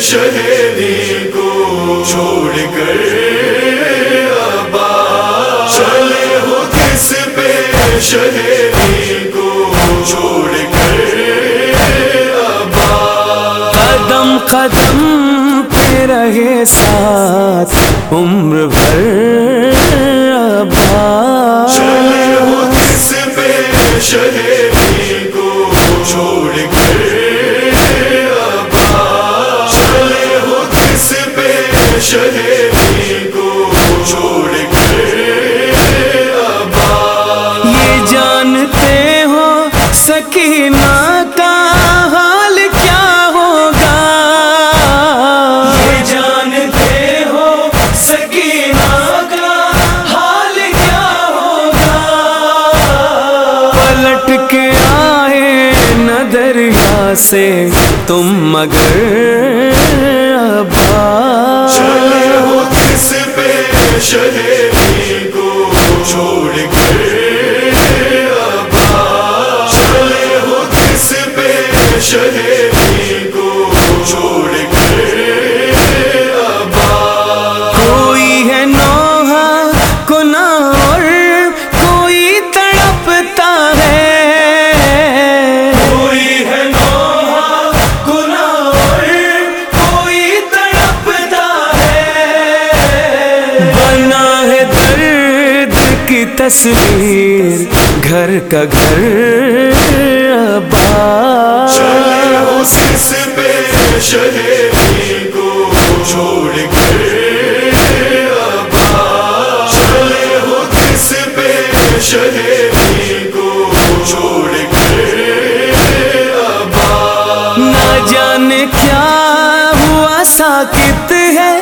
شہری کو چھوڑ کر ابا چلے ہو کس پہ شہری کو چھوڑ کر ابا قدم قدم پہ رہے ساتھ عمر بھر ابا چلے ہو کس پہ شہری کو چھوڑ کر شہری کو چھوڑ کر یہ جانتے ہو سکینہ کا حال کیا ہوگا؟ یہ جانتے ہو سکینہ کا حال کیا ہوگا؟ پلٹ کے آئے نہ دریا سے تم مگر چلے ہو کس پہ شہری کو چھوڑ ابا چلے ہو کس پہ شہری کو چھوڑ تصویر گھر کا گھر ابا چلے ہو کس پہ شہری کو چھوڑ کر ابا چلے ہو کس پہ شہری کو چھوڑ کر ابا نہ جانے کیا ہوا ساکت ہے۔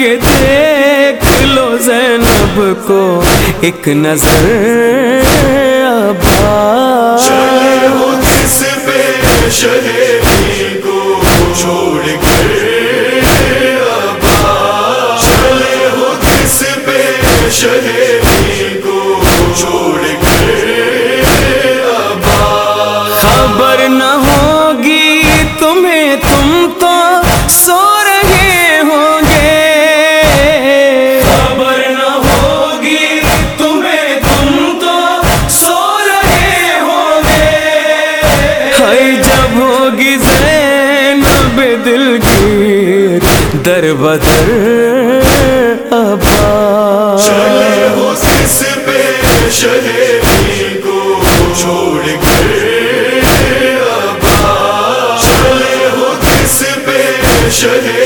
کے دیکھ لو زینب کو ایک نظر آباد چلے ہو کس پہ شہر؟ ہوگی زینب دل کی در بدر ابا چلے ہو کس پہ شہری کو چھوڑ کر ابا چلے ہو کس پہ شہری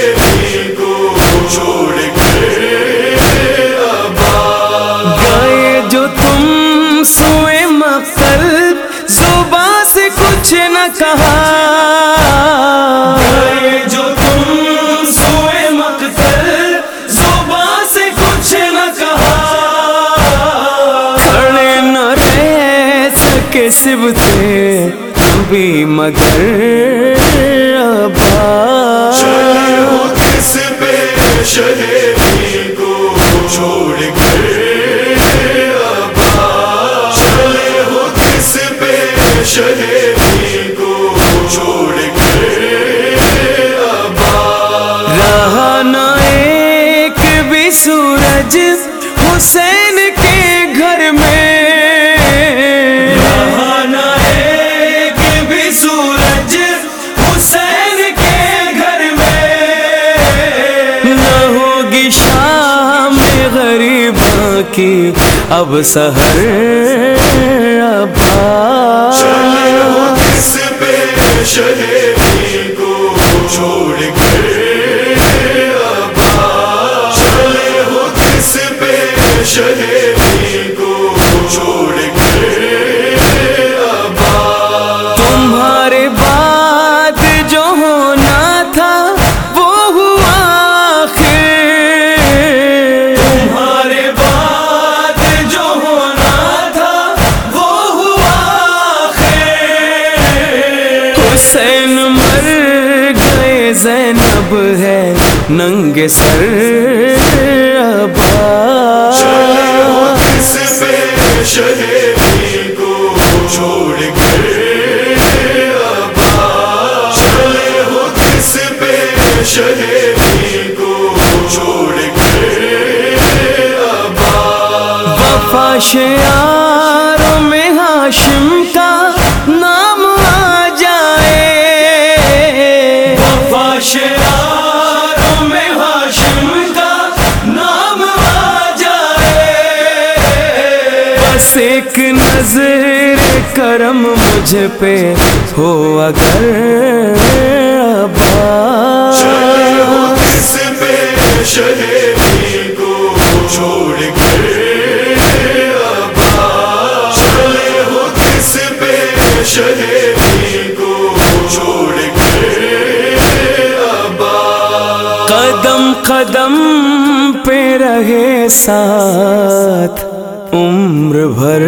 نہ کہا جو تم سوئے مقتل زباں سے کچھ نہ کہا۔ کھڑے نہ رہ سکے سبتے بھی مگر ابا کس پہ شہری کو چھوڑ کر۔ شہری رہا نہ ایک بھی سورج حسین کے گھر میں۔ رہا نہ ایک بھی سورج حسین کے گھر میں۔ نہ ہوگی شام غریباں کی، اب سہر ابا چلے ہو کس پہ شہری شہری کو چھوڑ کر ابا تمہارے بعد جو ہونا تھا وہ ہوا آخر۔ تمہارے بعد جو ہونا تھا وہ ہوا آخر۔ حسین مر گئے زینب ہے ننگ سر۔ شہری کو چھوڑ کر ابا چلے ہو کس پہ شہری کو چھوڑ کر ابا وفا شیاروں میں ہاشم کا نظر کرم مجھ پہ ہو اگر ابا۔ ہو ابا قدم قدم پہ رہے ساتھ۔ عمر بھر